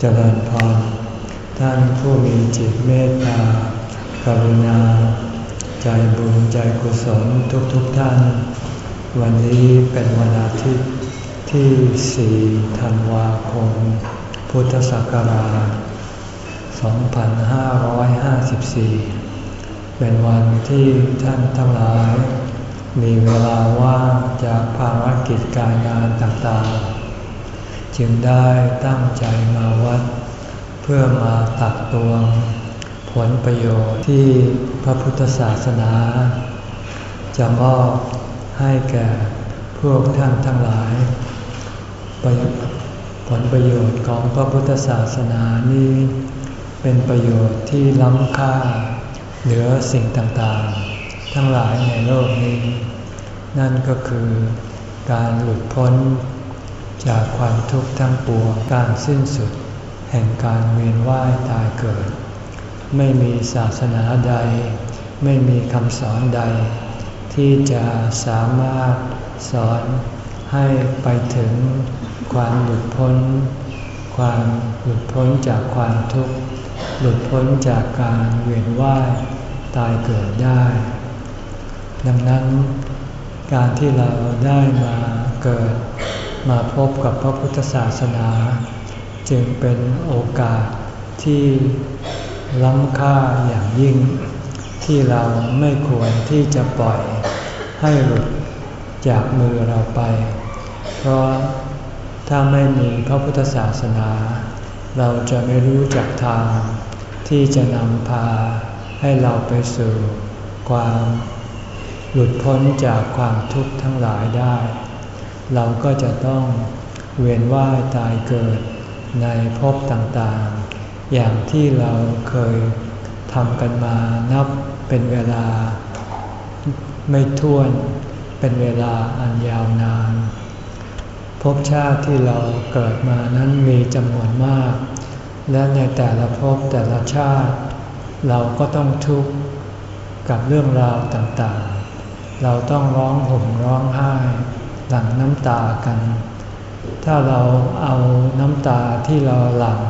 เจริญพร ท่านผู้มีจิตเมตตากรุณา ใจบุญใจกุศลทุกๆทท่าน วันนี้เป็นวันอาทิตย์ที่ 4 ธันวาคม พุทธศักราช 2554 เป็นวันที่ท่านทั้งหลาย มีเวลาว่างจากภารกิจการงานต่างๆ จึงได้ตั้งใจมาวัด เพื่อมาตักตวง ผลประโยชน์ที่พระพุทธศาสนา จะมอบให้แก่พวกท่านทั้งหลายผลประโยชน์ของพระพุทธศาสนานี้ เป็นประโยชน์ที่ล้ำค่า เหนือสิ่งต่างๆ ทั้งหลายในโลกนี้ นั่นก็คือการหลุดพ้น จากความทุกข์ทั้งปวงการสิ้นสุด แห่งการเวียนว่ายตายเกิด ไม่มีศาสนาใด ไม่มีคำสอนใด ที่จะสามารถสอนให้ไปถึงความหลุดพ้น ความหลุดพ้นจากความทุกข์ หลุดพ้นจากการเวียนว่ายตายเกิดได้ ดังนั้นการที่เราได้มาเกิด มาพบกับพระพุทธศาสนา จึงเป็นโอกาสที่ล้ำค่าอย่างยิ่ง ที่เราไม่ควรที่จะปล่อยให้หลุดจากมือเราไป เพราะถ้าไม่มีพระพุทธศาสนา เราจะไม่รู้จักทาง ที่จะนำพาให้เราไปสู่ความหลุดพ้นจากความทุกข์ทั้งหลายได้ เราก็จะต้องเวียนว่ายตายเกิดในภพต่างๆ อย่างที่เราเคยทำกันมานับเป็นเวลาไม่ท้วน เป็นเวลาอันยาวนาน ภพชาติที่เราเกิดมานั้นมีจำนวนมาก และในแต่ละภพแต่ละชาติ เราก็ต้องทุกข์กับเรื่องราวต่างๆ เราต้องร้องห่มร้องไห้ หลั่งน้ำตากัน ถ้าเราเอาน้ำตาที่เราหลั่ง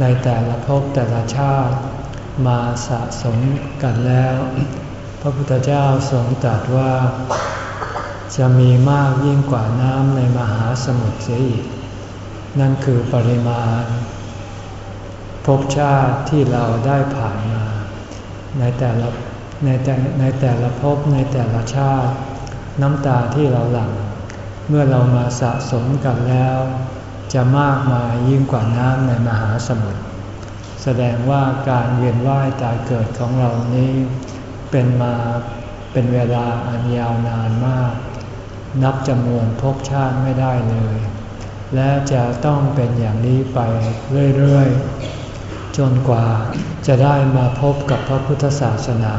ในแต่ละภพแต่ละชาติมาสะสมกันแล้ว พระพุทธเจ้าทรงตรัสว่าจะมีมากยิ่งกว่าน้ำในมหาสมุทรเสียอีก นั่นคือปริมาณภพชาติที่เราได้ผ่านมา ในแต่ละในแต่ในแต่ละภพในแต่ละชาติ น้ำตาที่เราหลั่ง เมื่อเรามาสะสมกันแล้ว จะมากมายยิ่งกว่าน้ำในมหาสมุทรแสดงว่าการเวียนว่ายตายเกิดของเรานี้ เป็นมาเป็นเวลาอันยาวนานมาก นับจำนวนภพชาติไม่ได้เลย และจะต้องเป็นอย่างนี้ไปเรื่อยๆ จนกว่าจะได้มาพบกับพระพุทธศาสนา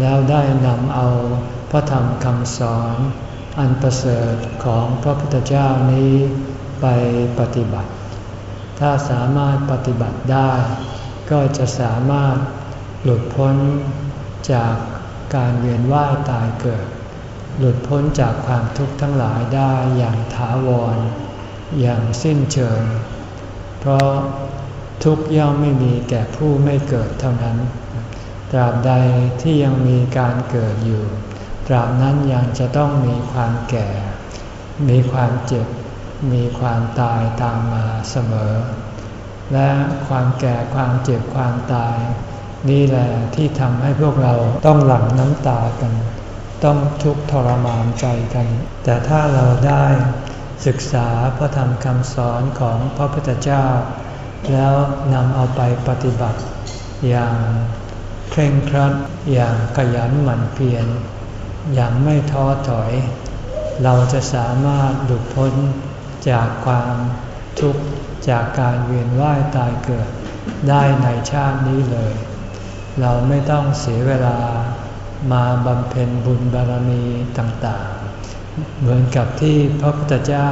แล้วได้นำเอาพระธรรมคำสอน อันประเสริฐของพระพุทธเจ้านี้ไปปฏิบัติ ถ้าสามารถปฏิบัติได้ ก็จะสามารถหลุดพ้นจากการเวียนว่ายตายเกิด หลุดพ้นจากความทุกข์ทั้งหลายได้อย่างถาวร อย่างสิ้นเชิง เพราะทุกย่อมไม่มีแก่ผู้ไม่เกิดเท่านั้น ตราบใดที่ยังมีการเกิดอยู่ ตราบนั้นยังจะต้องมีความแก่ มีความเจ็บ มีความตายตามมาเสมอ และความแก่ความเจ็บความตาย นี่แหละที่ทำให้พวกเราต้องหลั่งน้ำตากัน ต้องทุกข์ทรมานใจกัน แต่ถ้าเราได้ศึกษาพระธรรมคำสอนของพระพุทธเจ้า แล้วนำเอาไปปฏิบัติอย่างเคร่งครัดอย่างขยันหมั่นเพียร อย่างไม่ท้อถอย เราจะสามารถหลุดพ้นจากความทุกข์จากการเวียนว่ายตายเกิดได้ในชาตินี้เลย เราไม่ต้องเสียเวลามาบำเพ็ญบุญบารมีต่างๆ เหมือนกับที่พระพุทธเจ้า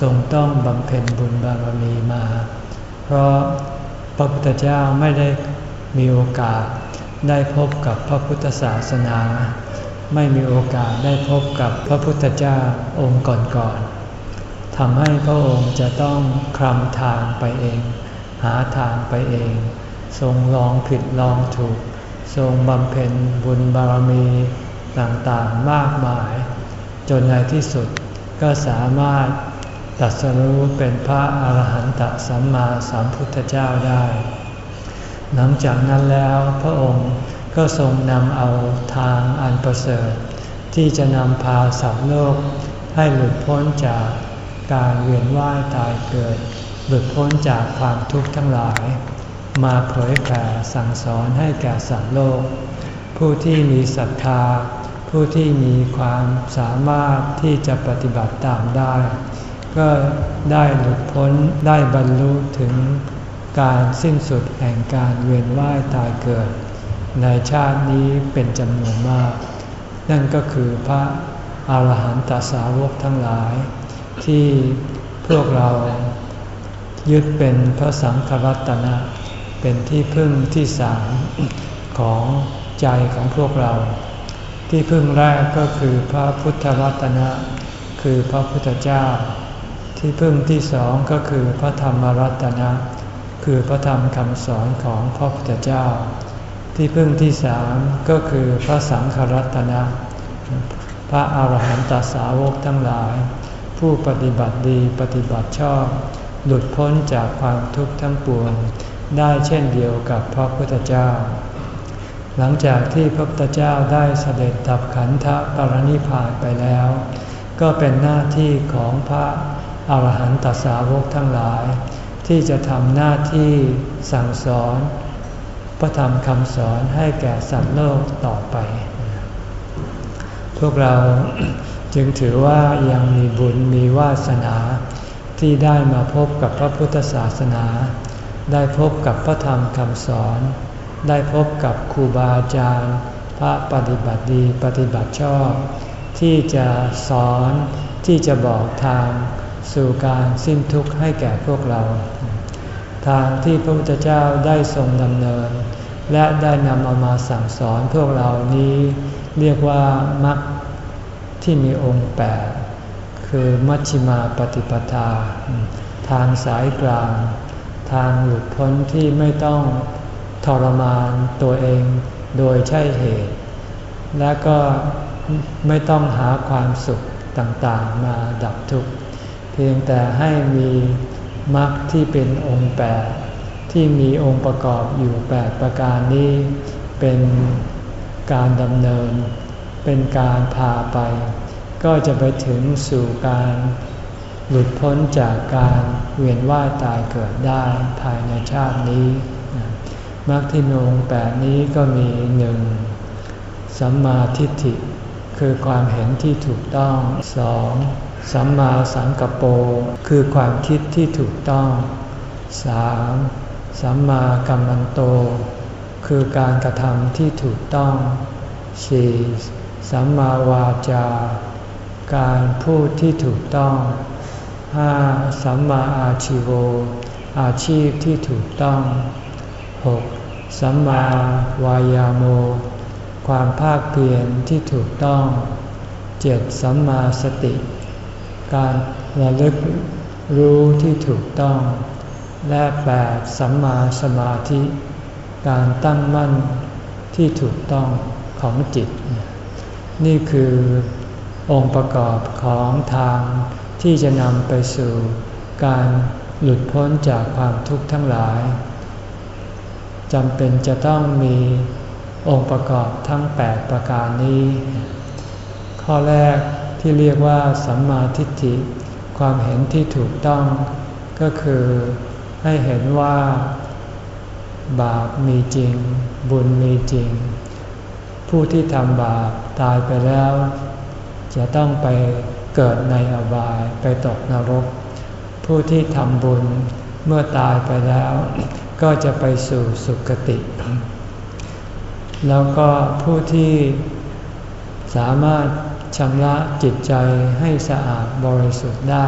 ทรงต้องบำเพ็ญบุญบารมีมา เพราะพระพุทธเจ้าไม่ได้มีโอกาสได้พบกับพระพุทธศาสนา ไม่มีโอกาสได้พบกับพระพุทธเจ้าองค์ก่อนๆทำให้พระองค์จะต้องคลำทางไปเอง หาทางไปเอง ทรงลองผิดลองถูก ทรงบำเพ็ญบุญบารมีต่างๆมากมาย จนในที่สุดก็สามารถตัดสรู้เป็นพระอาหารหันตสัมมาสัมพุทธเจ้าได้ หลังจากนั้นแล้วพระองค์ ก็ทรงนำเอาทางอันประเสริฐ ที่จะนำพาสัตว์โลก ให้หลุดพ้นจากการเวียนว่ายตายเกิด หลุดพ้นจากความทุกข์ทั้งหลาย มาเผยแผ่สั่งสอนให้แก่สัตว์โลก ผู้ที่มีศรัทธา ผู้ที่มีความสามารถที่จะปฏิบัติตามได้ ก็ได้หลุดพ้นได้บรรลุถึงการสิ้นสุดแห่งการเวียนว่ายตายเกิด ในชาตินี้เป็นจำนวนมาก นั่นก็คือพระอาหารหันตสาวกทั้งหลาย ที่พวกเรายึดเป็นพระสังฆรัตนะ เป็นที่พึ่งที่สามของใจของพวกเรา ที่พึ่งแรกก็คือพระพุทธรัตนะ คือพระพุทธเจ้า ที่พึ่งที่สองก็คือพระธรรมรัตนะ คือพระธรรมคำสอนของพระพุทธเจ้า ที่พึ่งที่สามก็คือพระสังฆรัตนะ พระอาหารหันตสาวกทั้งหลาย ผู้ปฏิบัติดีปฏิบัติชอบ หลุดพ้นจากความทุกข์ทั้งปวง ได้เช่นเดียวกับพระพุทธเจ้า หลังจากที่พระพุทธเจ้าได้เสด็จดับขันธปรณิพานไปแล้ว ก็เป็นหน้าที่ของพระอาหารหันตสาวกทั้งหลาย ที่จะทำหน้าที่สั่งสอน พระธรรมคำสอนให้แก่สัตว์โลกต่อไป พวกเราจึงถือว่ายังมีบุญมีวาสนาที่ได้มาพบกับพระพุทธศาสนา ได้พบกับพระธรรมคำสอน ได้พบกับครูบาอาจารย์พระปฏิบัติดีปฏิบัติชอบ ที่จะสอนที่จะบอกทาง สู่การสิ้นทุกข์ให้แก่พวกเรา ทางที่พระพุทธเจ้าได้ทรงดำเนิน และได้นำเอามาสั่งสอนพวกเรานี้ เรียกว่ามรรคที่มีองค์แปดคือมัชฌิมาปฏิปทา ทางสายกลาง ทางหลุดพ้นที่ไม่ต้องทรมานตัวเองโดยใช่เหตุ และก็ไม่ต้องหาความสุขต่างๆมาดับทุกข์เพียงแต่ให้มี มรรคที่เป็นองค์แปดที่มีองค์ประกอบอยู่แปดประการนี้เป็นการดำเนิน เป็นการพาไป ก็จะไปถึงสู่การหลุดพ้นจากการเวียนว่ายตายเกิดได้ภายในชาตินี้มรรคที่มีองค์แปดนี้ก็มีหนึ่งสัมมาทิฏฐิ คือความเห็นที่ถูกต้องสอง สัมมาสังกปโปคือความคิดที่ถูกต้องสามสัมมากัมมันโต คือการกระทำที่ถูกต้องสี่สัมมาวาจา การพูดที่ถูกต้องห้าสัมมาอาชิโว อาชีพที่ถูกต้อง 6. สัมมาวายาโม ความภาคเพียรที่ถูกต้อง 7. สัมมาสติ การระลึกรู้ที่ถูกต้อง และ 8. สัมมาสมาธิ การตั้งมั่นที่ถูกต้องของจิต นี่คือองค์ประกอบของทางที่จะนำไปสู่การหลุดพ้นจากความทุกข์ทั้งหลายจำเป็นจะต้องมีองค์ประกอบทั้ง 8 ประการนี้ ข้อแรก ที่เรียกว่าสัมมาทิฏฐิ ความเห็นที่ถูกต้อง ก็คือให้เห็นว่า บาปมีจริง บุญมีจริง ผู้ที่ทำบาปตายไปแล้ว จะต้องไปเกิดในอบายไปตกนรก ผู้ที่ทำบุญเมื่อตายไปแล้ว ก็จะไปสู่สุคติ แล้วก็ผู้ที่สามารถ ชำระจิตใจให้สะอาดบริสุทธิ์ได้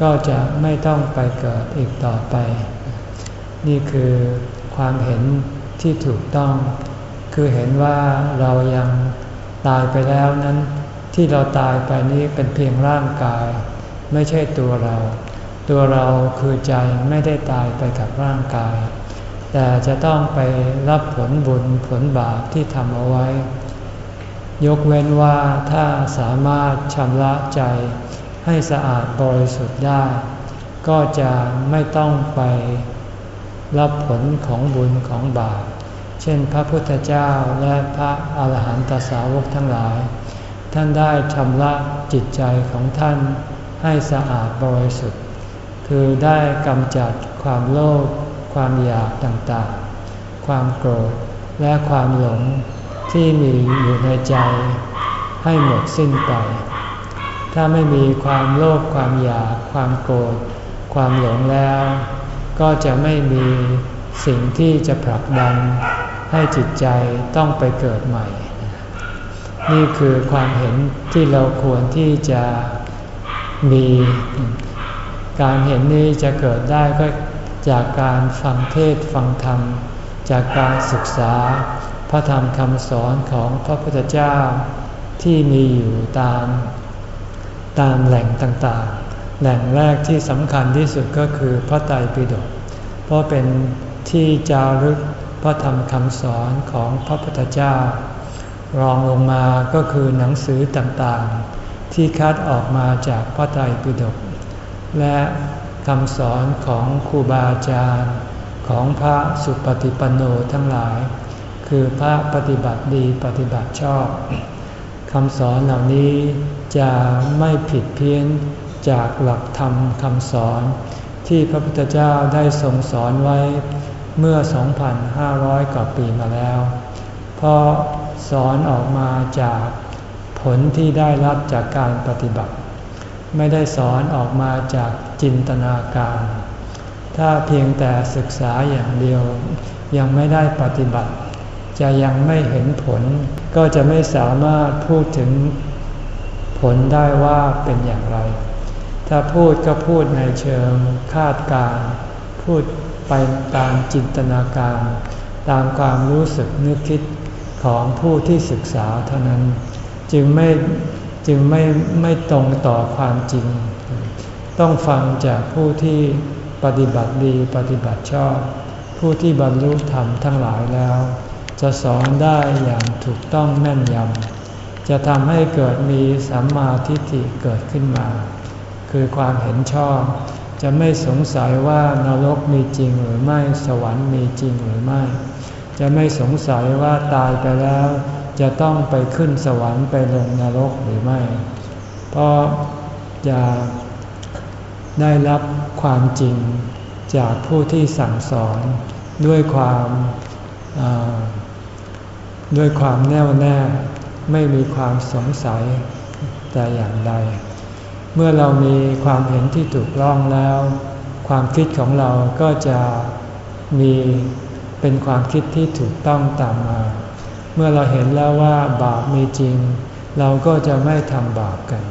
ก็จะไม่ต้องไปเกิดอีกต่อไป นี่คือความเห็นที่ถูกต้อง คือเห็นว่าเรายังตายไปแล้วนั้น ที่เราตายไปนี้เป็นเพียงร่างกาย ไม่ใช่ตัวเรา ตัวเราคือใจไม่ได้ตายไปกับร่างกาย แต่จะต้องไปรับผลบุญผลบาปที่ทำเอาไว้ ยกเว้นว่าถ้าสามารถชำระใจให้สะอาดบริสุทธิ์ได้ ก็จะไม่ต้องไปรับผลของบุญของบาป เช่นพระพุทธเจ้าและพระอาหารหันตสาวกทั้งหลาย ท่านได้ชำระจิตใจของท่านให้สะอาดบริสุทธิ์ คือได้กำจัดความโลภความอยากต่างๆ ความโกรธและความหลง ที่มีอยู่ในใจให้หมดสิ้นไป ถ้าไม่มีความโลภความอยาก ความโกรธ ความหลงแล้ว ก็จะไม่มีสิ่งที่จะผลักดันให้จิตใจต้องไปเกิดใหม่ นี่คือความเห็นที่เราควรที่จะมี การเห็นนี้จะเกิดได้ก็จากการฟังเทศฟังธรรม จากการศึกษา พระธรรมคำสอนของพระพุทธเจ้าที่มีอยู่ตาม ตามแหล่งต่างๆ แหล่งแรกที่สำคัญที่สุดก็คือพระไตรปิฎกเพราะเป็นที่จารึกพระธรรมคำสอนของพระพุทธเจ้า รองลงมาก็คือหนังสือต่างๆ ที่คัดออกมาจากพระไตรปิฎกและคำสอนของครูบาอาจารย์ของพระสุปฏิปันโนทั้งหลาย คือพระปฏิบัติดีปฏิบัติชอบคำสอนเหล่านี้จะไม่ผิดเพี้ยนจากหลักธรรมคำสอน ที่พระพุทธเจ้าได้ทรงสอนไว้เมื่อ 2,500 กว่าปีมาแล้ว เพราะสอนออกมาจากผลที่ได้รับจากการปฏิบัติ ไม่ได้สอนออกมาจากจินตนาการ ถ้าเพียงแต่ศึกษาอย่างเดียวยังไม่ได้ปฏิบัติ จะยังไม่เห็นผล ก็จะไม่สามารถพูดถึงผลได้ว่าเป็นอย่างไร ถ้าพูดก็พูดในเชิงคาดการ พูดไปตามจินตนาการ ตามความรู้สึกนึกคิดของผู้ที่ศึกษาเท่านั้น จึงไม่จึงไม่ไม่ตรงต่อความจริง ต้องฟังจากผู้ที่ปฏิบัติดีปฏิบัติชอบ ผู้ที่บรรลุธรรมทั้งหลายแล้ว จะสอนได้อย่างถูกต้องแม่นยำ จะทำให้เกิดมีสัมมาทิฏฐิเกิดขึ้นมา คือความเห็นชอบ จะไม่สงสัยว่านรกมีจริงหรือไม่สวรรค์มีจริงหรือไม่ จะไม่สงสัยว่าตายไปแล้ว จะต้องไปขึ้นสวรรค์ไปลงนรกหรือไม่ เพราะจะได้รับความจริงจากผู้ที่สั่งสอนด้วยความ ด้วยความแน่วแน่ไม่มีความสงสัยแต่อย่างใด เมื่อเรามีความเห็นที่ถูกต้องแล้ว ความคิดของเราก็จะมีเป็นความคิดที่ถูกต้องตามมา เมื่อเราเห็นแล้วว่าบาปมีจริง เราก็จะไม่ทำบาปกัน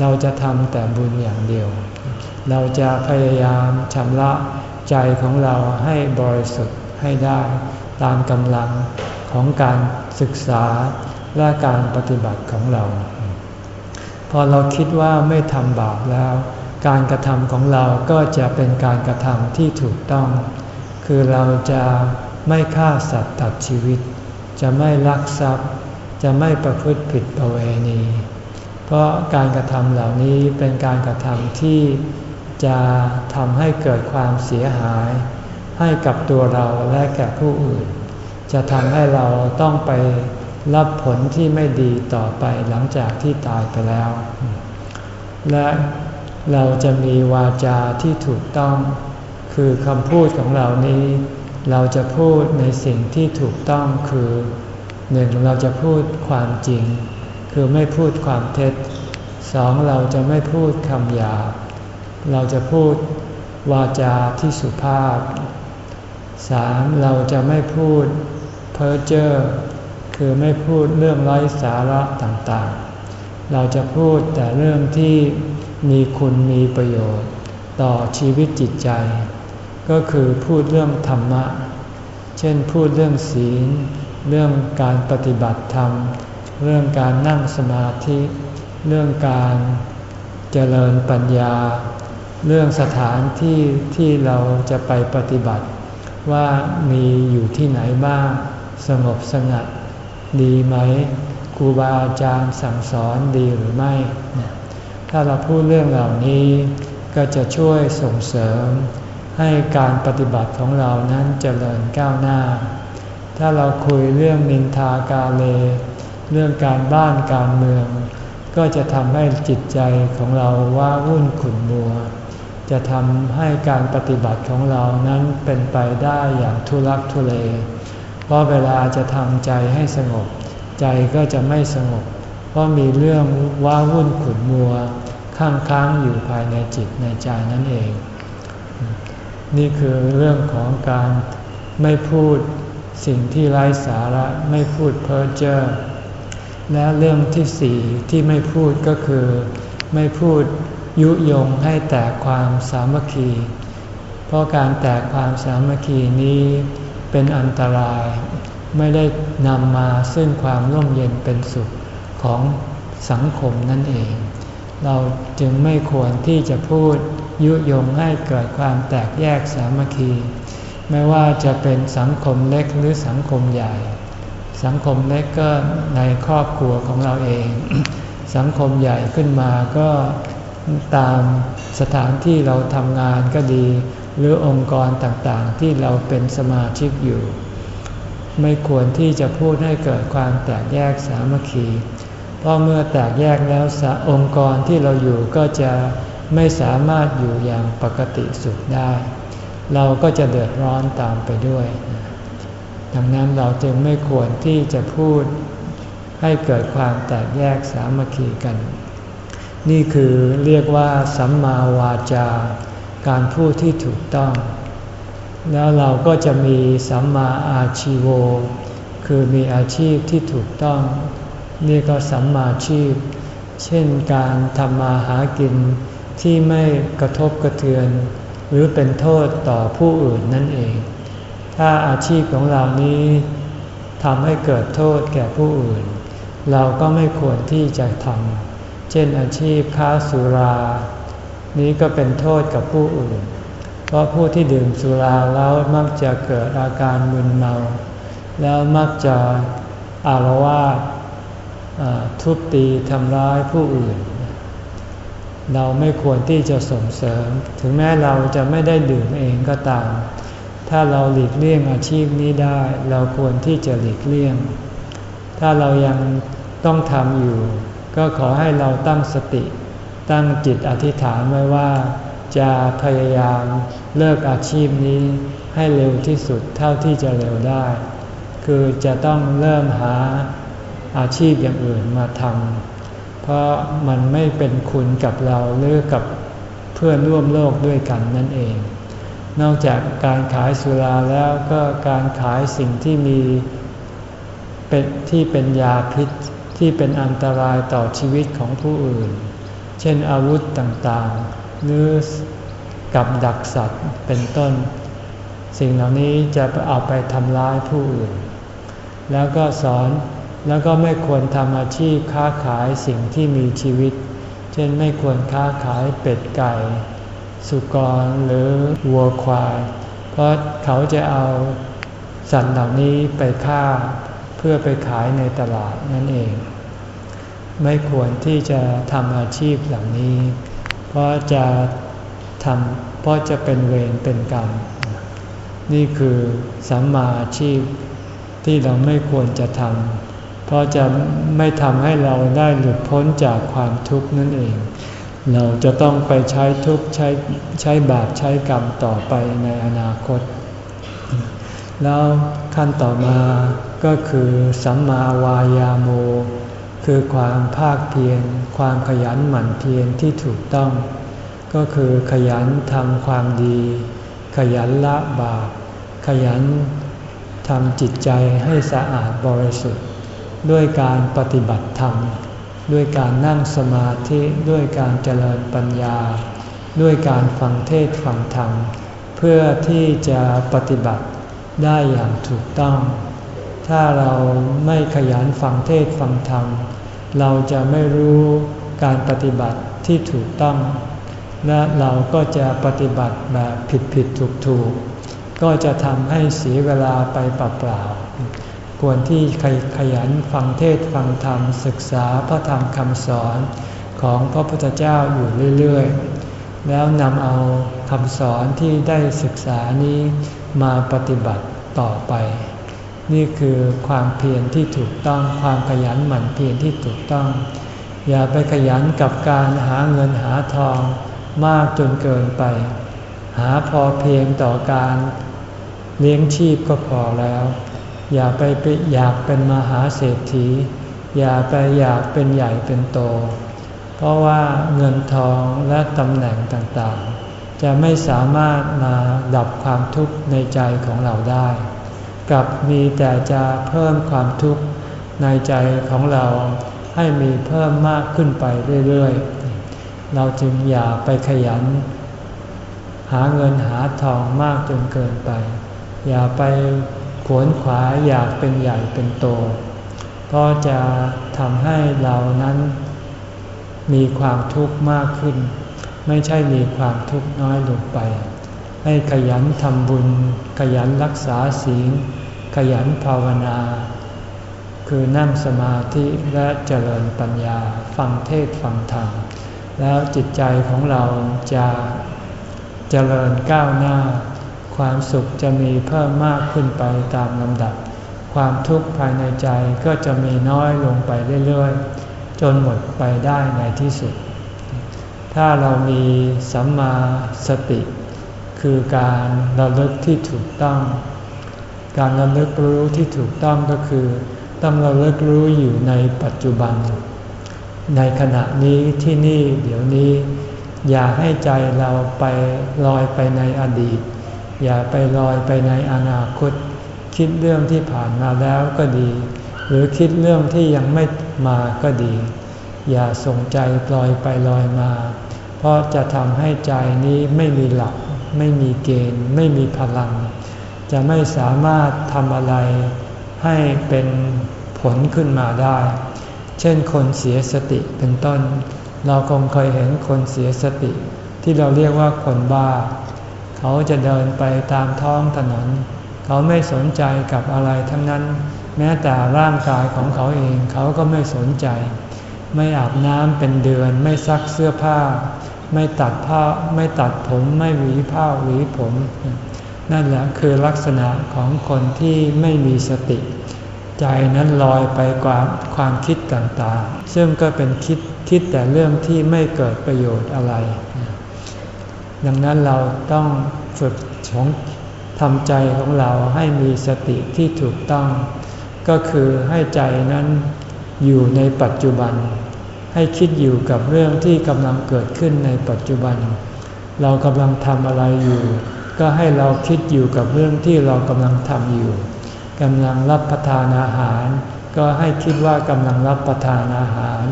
เราจะทำแต่บุญอย่างเดียว เราจะพยายามชำระใจของเราให้บริสุทธิ์ให้ได้ตามกำลัง ของการศึกษาและการปฏิบัติของเรา พอเราคิดว่าไม่ทำบาปแล้ว การกระทำของเราก็จะเป็นการกระทำที่ถูกต้อง คือเราจะไม่ฆ่าสัตว์ตัดชีวิต จะไม่ลักทรัพย์ จะไม่ประพฤติผิดประเวณี เพราะการกระทำเหล่านี้เป็นการกระทำที่จะทำให้เกิดความเสียหาย ให้กับตัวเราและแก่ผู้อื่น จะทำให้เราต้องไปรับผลที่ไม่ดีต่อไปหลังจากที่ตายไปแล้ว และเราจะมีวาจาที่ถูกต้อง คือคำพูดของเรานี้ เราจะพูดในสิ่งที่ถูกต้องคือหนึ่งเราจะพูดความจริง คือไม่พูดความเท็จสองเราจะไม่พูดคำหยาบเราจะพูดวาจาที่สุภาพสามเราจะไม่พูด เพ้อเจ้อคือไม่พูดเรื่องไร้สาระต่างๆ เราจะพูดแต่เรื่องที่มีคุณมีประโยชน์ ต่อชีวิตจิตใจ ก็คือพูดเรื่องธรรมะ เช่นพูดเรื่องศีล เรื่องการปฏิบัติธรรม เรื่องการนั่งสมาธิ เรื่องการเจริญปัญญา เรื่องสถานที่ที่เราจะไปปฏิบัติ ว่ามีอยู่ที่ไหนบ้าง สงบสงัด ดีไหมครูบาอาจารย์สั่งสอนดีหรือไม่ ถ้าเราพูดเรื่องเหล่านี้ ก็จะช่วยส่งเสริม ให้การปฏิบัติของเรานั้นเจริญก้าวหน้า ถ้าเราคุยเรื่องนินทากาเล เรื่องการบ้านการเมือง ก็จะทำให้จิตใจของเราว่าวุ่นขุ่นมัว จะทำให้การปฏิบัติของเรานั้นเป็นไปได้อย่างทุลักทุเล ราะเวลาจะทำใจให้สงบ ใจก็จะไม่สงบ เพราะมีเรื่องว้าวุ่นขุ่นมัวค้างค้างอยู่ภายในจิตในใจนั่นเอง นี่คือเรื่องของการไม่พูดสิ่งที่ไร้สาระไม่พูดเพ้อเจ้อและเรื่องที่สี่ที่ไม่พูดก็คือ ไม่พูดยุยงให้แตกความสามัคคี เพราะการแตกความสามัคคีนี้ เป็นอันตราย ไม่ได้นำมาซึ่งความร่มเย็นเป็นสุขของสังคมนั่นเอง เราจึงไม่ควรที่จะพูดยุยงให้เกิดความแตกแยกสามัคคี ไม่ว่าจะเป็นสังคมเล็กหรือสังคมใหญ่ สังคมเล็กก็ในครอบครัวของเราเอง สังคมใหญ่ขึ้นมาก็ตามสถานที่เราทำงานก็ดี หรือองค์กรต่างๆ ที่เราเป็นสมาชิกอยู่ ไม่ควรที่จะพูดให้เกิดความแตกแยกสามัคคี เพราะเมื่อแตกแยกแล้วองค์กรที่เราอยู่ก็จะไม่สามารถอยู่อย่างปกติสุขได้ เราก็จะเดือดร้อนตามไปด้วย ดังนั้นเราจึงไม่ควรที่จะพูดให้เกิดความแตกแยกสามัคคีกัน นี่คือเรียกว่าสัมมาวาจา การพูดที่ถูกต้อง แล้วเราก็จะมีสัมมาอาชีโว คือมีอาชีพที่ถูกต้อง นี่ก็สัมมาชีพ เช่นการทำมาหากินที่ไม่กระทบกระเทือน หรือเป็นโทษต่อผู้อื่นนั่นเอง ถ้าอาชีพของเรานี้ทำให้เกิดโทษแก่ผู้อื่น เราก็ไม่ควรที่จะทำเช่นอาชีพค้าสุรา นี้ก็เป็นโทษกับผู้อื่น เพราะผู้ที่ดื่มสุราแล้วมักจะเกิดอาการมึนเมา แล้วมักจะอารวาสทุบตีทำร้ายผู้อื่น เราไม่ควรที่จะส่งเสริม ถึงแม้เราจะไม่ได้ดื่มเองก็ตาม ถ้าเราหลีกเลี่ยงอาชีพนี้ได้ เราควรที่จะหลีกเลี่ยง ถ้าเรายังต้องทำอยู่ ก็ขอให้เราตั้งสติ ตั้งจิตอธิษฐานไว้ว่า จะพยายามเลิกอาชีพนี้ให้เร็วที่สุดเท่าที่จะเร็วได้ คือจะต้องเริ่มหาอาชีพอย่างอื่นมาทำเพราะมันไม่เป็นคุณกับเราหรือกับเพื่อนร่วมโลกด้วยกันนั่นเอง นอกจากการขายสุราแล้วก็การขายสิ่งที่มีเป็นที่เป็นยาพิษที่เป็นอันตรายต่อชีวิตของผู้อื่น เช่นอาวุธต่างๆ หรือกับดักสัตว์เป็นต้น สิ่งเหล่านี้จะเอาไปทำร้ายผู้อื่น แล้วก็สอนแล้วก็ไม่ควรทำอาชีพค้าขายสิ่งที่มีชีวิต เช่นไม่ควรค้าขายเป็ดไก่ สุกรหรือวัวควาย เพราะเขาจะเอาสัตว์เหล่านี้ไปฆ่าเพื่อไปขายในตลาดนั่นเอง ไม่ควรที่จะทำอาชีพเหล่านี้ เพราะจะทำเพราะจะเป็นเวรเป็นกรรม นี่คือสัมมาอาชีพที่เราไม่ควรจะทำเพราะจะไม่ทำให้เราได้หลุดพ้นจากความทุกข์นั่นเอง เราจะต้องไปใช้ทุกข์ใช้ใช้บาปใช้กรรมต่อไปในอนาคต แล้วขั้นต่อมาก็คือสัมมาวายาโม คือความภาคเพียรความขยันหมั่นเพียรที่ถูกต้อง ก็คือขยันทำความดี ขยันละบาปขยันทำจิตใจให้สะอาดบริสุทธิ์ ด้วยการปฏิบัติธรรม ด้วยการนั่งสมาธิด้วยการเจริญปัญญา ด้วยการฟังเทศฟังธรรม เพื่อที่จะปฏิบัติได้อย่างถูกต้อง ถ้าเราไม่ขยันฟังเทศฟังธรรม เราจะไม่รู้การปฏิบัติที่ถูกต้อง และเราก็จะปฏิบัติแบบผิดผิดถูกถูกก็จะทำให้เสียเวลาไปเปล่าๆควรที่ขยันฟังเทศฟังธรรม ศึกษาพระธรรมคำสอนของพระพุทธเจ้าอยู่เรื่อยๆ แล้วนำเอาคำสอนที่ได้ศึกษานี้มาปฏิบัติต่อไป นี่คือความเพียรที่ถูกต้องความขยันหมั่นเพียรที่ถูกต้อง อย่าไปขยันกับการหาเงินหาทองมากจนเกินไป หาพอเพียงต่อการเลี้ยงชีพก็พอแล้ว อย่าไปอยากเป็นมหาเศรษฐี อย่าไปอยากเป็นใหญ่เป็นโต เพราะว่าเงินทองและตำแหน่งต่างๆ จะไม่สามารถมาดับความทุกข์ในใจของเราได้ กับมีแต่จะเพิ่มความทุกข์ในใจของเราให้มีเพิ่มมากขึ้นไปเรื่อยๆ เราจึงอย่าไปขยัน หาเงินหาทองมากจนเกินไป อย่าไปขวนขวายอยากเป็นใหญ่เป็นโต เพราะจะทำให้เรานั้นมีความทุกข์มากขึ้น ไม่ใช่มีความทุกข์น้อยลงไป ให้ขยันทำบุญ ขยันรักษาศีล ขยันภาวนา คือนั่งสมาธิและเจริญปัญญาฟังเทศฟังธรรม แล้วจิตใจของเราจะเจริญก้าวหน้า ความสุขจะมีเพิ่มมากขึ้นไปตามลำดับ ความทุกข์ภายในใจก็จะมีน้อยลงไปเรื่อยๆ จนหมดไปได้ในที่สุด ถ้าเรามีสัมมาสติ คือการระลึกที่ถูกต้อง การระลึกรู้ที่ถูกต้องก็คือ ต้องระลึกรู้อยู่ในปัจจุบัน ในขณะนี้ที่นี่เดี๋ยวนี้ อย่าให้ใจเราไปลอยไปในอดีต อย่าไปลอยไปในอนาคต คิดเรื่องที่ผ่านมาแล้วก็ดี หรือคิดเรื่องที่ยังไม่มาก็ดี อย่าส่งใจลอยไปลอยมา เพราะจะทำให้ใจนี้ไม่มีหลัก ไม่มีเกณฑ์ ไม่มีพลัง จะไม่สามารถทำอะไรให้เป็นผลขึ้นมาได้ เช่นคนเสียสติเป็นต้น เราคงเคยเห็นคนเสียสติ ที่เราเรียกว่าคนบ้า เขาจะเดินไปตามท้องถนน เขาไม่สนใจกับอะไรทั้งนั้น แม้แต่ร่างกายของเขาเองเขาก็ไม่สนใจ ไม่อาบน้ำเป็นเดือน ไม่ซักเสื้อผ้า ไม่ตัดผ้าไม่ตัดผมไม่หวีผ้าหวีผม นั่นแหละคือลักษณะของคนที่ไม่มีสติ ใจนั้นลอยไปกว่าความคิดต่างๆ ซึ่งก็เป็นคิดคิดแต่เรื่องที่ไม่เกิดประโยชน์อะไร ดังนั้นเราต้องฝึกชงทำใจของเราให้มีสติที่ถูกต้อง ก็คือให้ใจนั้นอยู่ในปัจจุบัน ให้คิดอยู่กับเรื่องที่กำลังเกิดขึ้นในปัจจุบัน เรากำลังทำอะไรอยู่ ก็ให้เราคิดอยู่กับเรื่องที่เรากำลังทำอยู่กำลังรับประทานอาหาร ก็ให้คิดว่ากำลังรับประทานอาหาร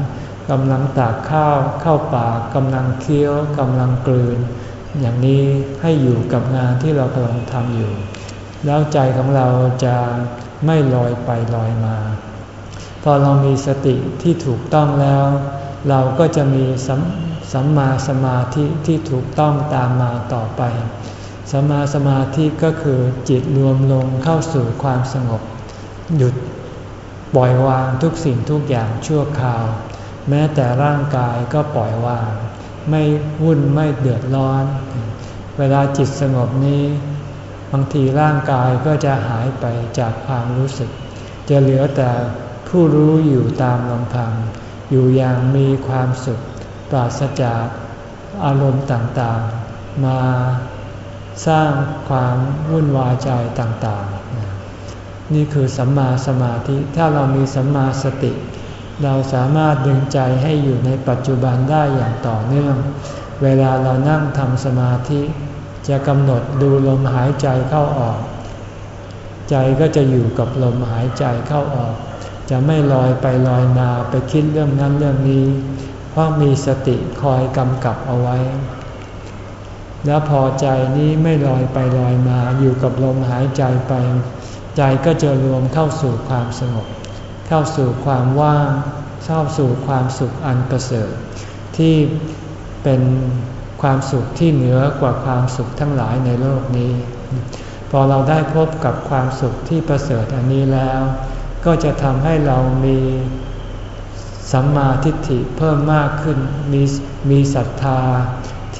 กำลังตากข้าวเข้าปากกำลังเคี้ยวกำลังกลืน อย่างนี้ให้อยู่กับงานที่เรากำลังทำอยู่ แล้วใจของเราจะไม่ลอยไปลอยมา พอเรามีสติที่ถูกต้องแล้ว เราก็จะมีสัมสมมาสมาธิที่ถูกต้องตามมาต่อไป สมมาสมาธิก็คือจิตรวมลงเข้าสู่ความสงบ หยุดปล่อยวางทุกสิ่งทุกอย่างชั่วคราว แม้แต่ร่างกายก็ปล่อยวาง ไม่วุ่นไม่เดือดร้อน เวลาจิตสงบนี้ บางทีร่างกายก็จะหายไปจากความรู้สึก จะเหลือแต่ผู้รู้อยู่ตามลำพัง อยู่อย่างมีความสุข ปราศจากอารมณ์ต่างๆ มา สร้างความวุ่นวายใจต่างๆ นี่คือสัมมาสมาธิ ถ้าเรามีสัมมาสติ เราสามารถดึงใจให้อยู่ในปัจจุบันได้อย่างต่อเนื่อง เวลาเรานั่งทำสมาธิ จะกำหนดดูลมหายใจเข้าออก ใจก็จะอยู่กับลมหายใจเข้าออก จะไม่ลอยไปลอยมาไปคิดเรื่องนั้นเรื่องนี้ เพราะมีสติคอยกำกับเอาไว้ แล้วพอใจนี้ไม่ลอยไปลอยมาอยู่กับลมหายใจไป ใจก็จะรวมเข้าสู่ความสงบ เข้าสู่ความว่างเข้าสู่ความสุขอันประเสริฐ ที่เป็นความสุขที่เหนือกว่าความสุขทั้งหลายในโลกนี้ พอเราได้พบกับความสุขที่ประเสริฐอันนี้แล้ว ก็จะทำให้เรามีสัมมาทิฏฐิเพิ่มมากขึ้นมีมีศรัทธา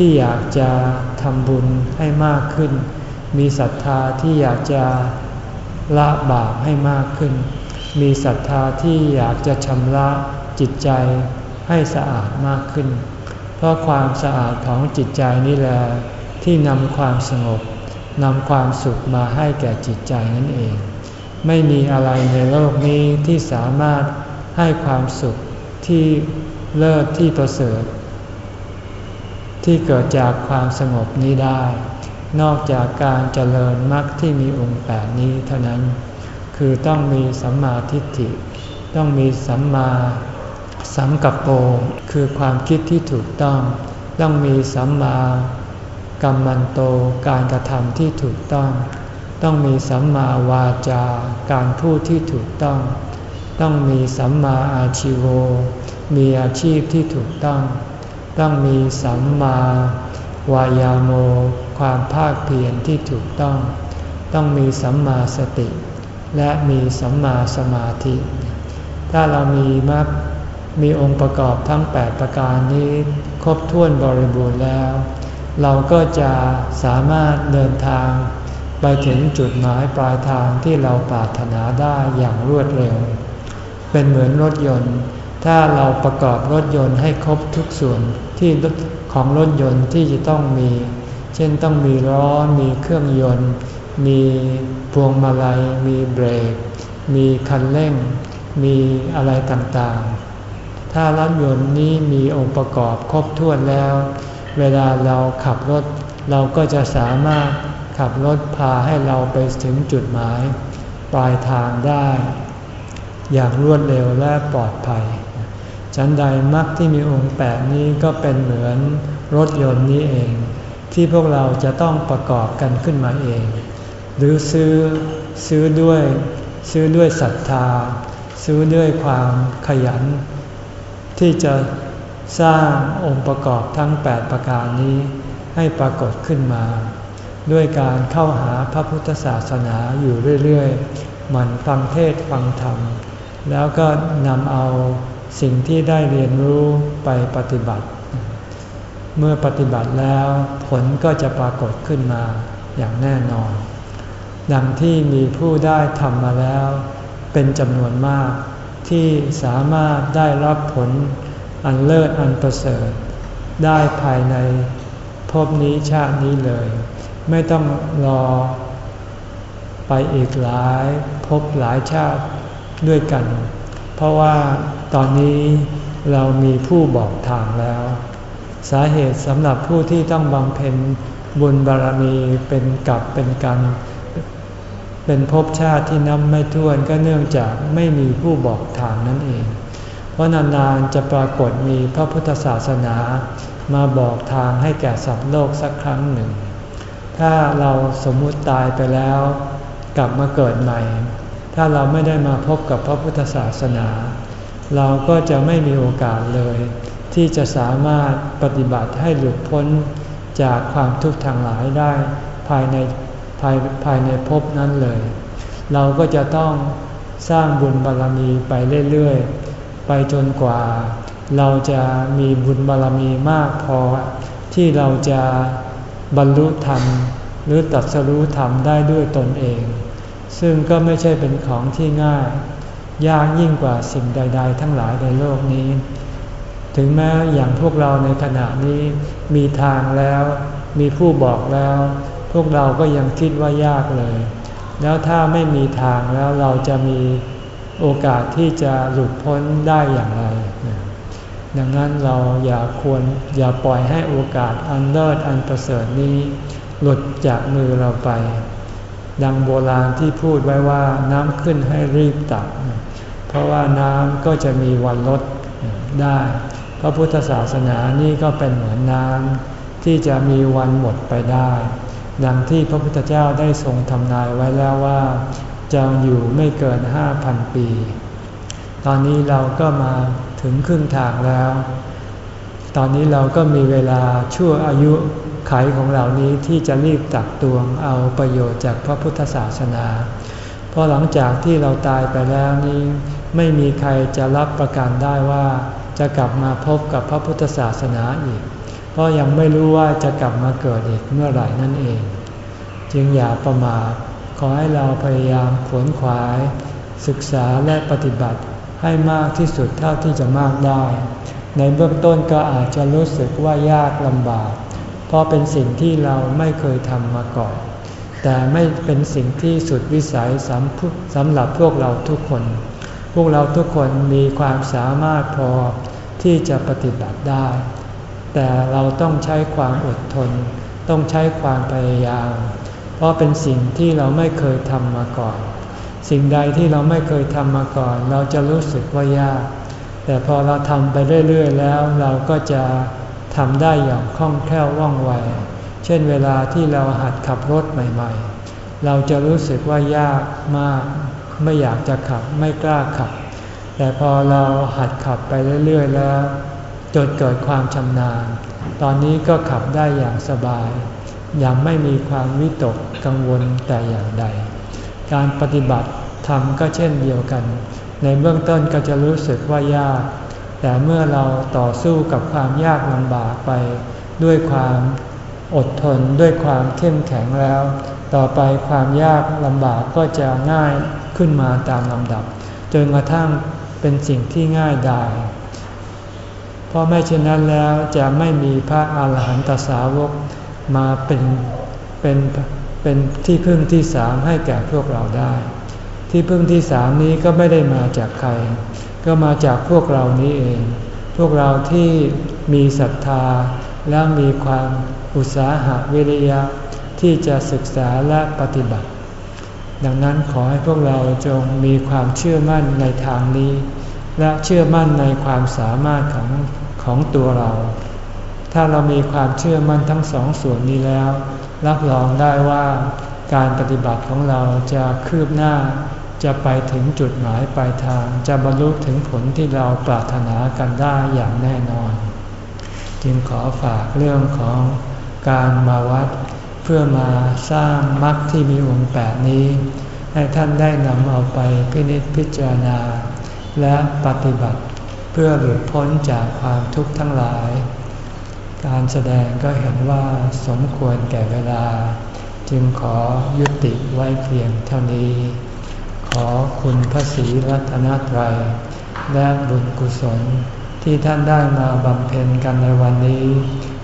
ที่อยากจะทำบุญให้มากขึ้น มีศรัทธาที่อยากจะละบาปให้มากขึ้น มีศรัทธาที่อยากจะชำระจิตใจให้สะอาดมากขึ้น เพราะความสะอาดของจิตใจนี่แหละที่นำความสงบนำความสุขมาให้แก่จิตใจนั่นเอง ไม่มีอะไรในโลกนี้ที่สามารถให้ความสุขที่เลิศที่ประเสริฐ ที่เกิดจากความสงบนี้ได้ นอกจากการเจริญมรรคที่มีองค์แปดนี้เท่านั้น คือต้องมีสัมมาทิฏฐิ ต้องมีสัมมาสังกัปโปคือความคิดที่ถูกต้อง ต้องมีสัมมากรรมันโตการกระทำที่ถูกต้อง ต้องมีสัมมาวาจาการพูดที่ถูกต้อง ต้องมีสัมมาอาชิโวมีอาชีพที่ถูกต้อง ต้องมีสัมมาวายาโม ความภาคเพียรที่ถูกต้อง ต้องมีสัมมาสติ และมีสัมมาสมาธิ ถ้าเรามีมรรคมีองค์ประกอบทั้ง 8 ประการนี้ครบถ้วนบริบูรณ์แล้ว เราก็จะสามารถเดินทางไปถึงจุดหมายปลายทางที่เราปรารถนาได้อย่างรวดเร็ว เป็นเหมือนรถยนต์ ถ้าเราประกอบรถยนต์ให้ครบทุกส่วนที่ของรถยนต์ที่จะต้องมี เช่นต้องมีล้อ มีเครื่องยนต์ มีพวงมาลัย มีเบรก มีคันเร่ง มีอะไรต่างๆ ถ้ารถยนต์นี้มีองค์ประกอบครบถ้วนแล้ว เวลาเราขับรถ เราก็จะสามารถขับรถพาให้เราไปถึงจุดหมาย ปลายทางได้ อย่างรวดเร็วและปลอดภัย ชั้นใดมรรคที่มีองค์แปดนี้ก็เป็นเหมือนรถยนต์นี้เอง ที่พวกเราจะต้องประกอบกันขึ้นมาเอง หรือซื้อซื้อด้วยซื้อด้วยศรัทธา ซื้อด้วยความขยัน ที่จะสร้างองค์ประกอบทั้ง 8 ประการนี้ให้ปรากฏขึ้นมา ด้วยการเข้าหาพระพุทธศาสนาอยู่เรื่อยๆมันฟังเทศฟังธรรม แล้วก็นำเอา สิ่งที่ได้เรียนรู้ไปปฏิบัติ เมื่อปฏิบัติแล้วผลก็จะปรากฏขึ้นมาอย่างแน่นอน ดังที่มีผู้ได้ทำมาแล้ว เป็นจำนวนมากที่สามารถได้รับผลอันเลิศอันประเสริฐ ได้ภายในภพนี้ชาตินี้เลย ไม่ต้องรอไปอีกหลายภพหลายชาติด้วยกัน เพราะว่า ตอนนี้เรามีผู้บอกทางแล้ว สาเหตุสำหรับผู้ที่ต้องบำเพ็ญบุญบารมีเป็นกับเป็นกันเป็นภพชาติที่นับไม่ถ้วนก็เนื่องจากไม่มีผู้บอกทางนั่นเอง เพราะนานๆจะปรากฏมีพระพุทธศาสนามาบอกทางให้แก่สัตว์โลกสักครั้งหนึ่ง ถ้าเราสมมุติตายไปแล้ว กลับมาเกิดใหม่ ถ้าเราไม่ได้มาพบกับพระพุทธศาสนา เราก็จะไม่มีโอกาสเลย ที่จะสามารถปฏิบัติให้หลุดพ้นจากความทุกข์ทางหลายได้ภายในภายภายในภพนั้นเลย เราก็จะต้องสร้างบุญบารรมีไปเรื่อยๆ ไปจนกว่า เราจะมีบุญบารรมีมากพอ ที่เราจะบรรลุธรรม หรือตัดสรู้ธรรมได้ด้วยตนเอง ซึ่งก็ไม่ใช่เป็นของที่ง่าย ยากยิ่งกว่าสิ่งใด ๆ ทั้งหลายในโลกนี้ ถึงแม้อย่างพวกเราในขณะนี้มีทางแล้ว มีผู้บอกแล้ว พวกเราก็ยังคิดว่ายากเลย แล้วถ้าไม่มีทางแล้วเราจะมีโอกาสที่จะหลุดพ้นได้อย่างไร ดังนั้นเราอย่าควรอย่าปล่อยให้โอกาสอันเลิศอันประเสริฐนี้ หลุดจากมือเราไป ดังโบราณที่พูดไว้ว่าน้ำขึ้นให้รีบตัก เพราะว่าน้ำก็จะมีวันลดได้ พระพุทธศาสนานี่ก็เป็นเหมือนน้ำที่จะมีวันหมดไปได้ดังที่พระพุทธเจ้าได้ทรงทำนายไว้แล้วว่าจะอยู่ไม่เกินห้าพันปี ตอนนี้เราก็มาถึงครึ่งทางแล้ว ตอนนี้เราก็มีเวลาชั่วอายุไขของเหล่านี้ที่จะรีบตักตวงเอาประโยชน์จากพระพุทธศาสนา เพราะหลังจากที่เราตายไปแล้วนี้ไม่มีใครจะรับประกันได้ว่า จะกลับมาพบกับพระพุทธศาสนาอีก เพราะยังไม่รู้ว่าจะกลับมาเกิดอีกเมื่อไหร่นั่นเอง จึงอย่าประมาทขอให้เราพยายามขวนขวาย ศึกษาและปฏิบัติให้มากที่สุดเท่าที่จะมากได้ ในเบื้องต้นก็อาจจะรู้สึกว่ายากลำบาก เพราะเป็นสิ่งที่เราไม่เคยทำมาก่อน แต่ไม่เป็นสิ่งที่สุดวิสัยสำหรับพวกเราทุกคน พวกเราทุกคนมีความสามารถพอที่จะปฏิบัติได้ แต่เราต้องใช้ความอดทน ต้องใช้ความพยายาม เพราะเป็นสิ่งที่เราไม่เคยทำมาก่อน สิ่งใดที่เราไม่เคยทำมาก่อน เราจะรู้สึกว่ายาก แต่พอเราทำไปเรื่อยๆแล้ว เราก็จะทำได้อย่างคล่องแคล่วว่องไว เช่นเวลาที่เราหัดขับรถใหม่ๆ เราจะรู้สึกว่ายากมากไม่อยากจะขับไม่กล้าขับ แต่พอเราหัดขับไปเรื่อยๆแล้วจนเกิดความชำนาญ ตอนนี้ก็ขับได้อย่างสบาย อย่างไม่มีความวิตกกังวลแต่อย่างใด การปฏิบัติธรรมก็เช่นเดียวกัน ในเบื้องต้นก็จะรู้สึกว่ายาก แต่เมื่อเราต่อสู้กับความยากลำบากไป ด้วยความ อดทนด้วยความเข้มแข็งแล้ว ต่อไปความยากลำบากก็จะง่ายขึ้นมาตามลำดับ จนกระทั่งเป็นสิ่งที่ง่ายดายเพราะไม่เช่นนั้นแล้วจะไม่มีพระอาหารหันตสาวกมาเป็นเป็นเป็นที่พึ่งที่สามให้แก่พวกเราได้ ที่พึ่งที่สามนี้ก็ไม่ได้มาจากใคร ก็มาจากพวกเรานี้เอง พวกเราที่มีศรัทธาและมีความ อุตสาหะวิริยะที่จะศึกษาและปฏิบัติ ดังนั้นขอให้พวกเราจงมีความเชื่อมั่นในทางนี้ และเชื่อมั่นในความสามารถของของตัวเรา ถ้าเรามีความเชื่อมั่นทั้งสองส่วนนี้แล้ว รับรองได้ว่าการปฏิบัติของเราจะคืบหน้าจะไปถึงจุดหมายปลายทาง จะบรรลุถึงผลที่เราปรารถนากันได้อย่างแน่นอน จึงขอฝากเรื่องของ การมาวัด เพื่อมาสร้างมรรคที่มีองค์แปดนี้ ให้ท่านได้นำเอาไปพินิจพิจารณา และปฏิบัติเพื่อหลุดพ้นจากความทุกข์ทั้งหลาย การแสดงก็เห็นว่าสมควรแก่เวลา จึงขอยุติไว้เพียงเท่านี้ ขอคุณพระศรีรัตนตรัยและบุญกุศลที่ท่านได้มาบำเพ็ญกันในวันนี้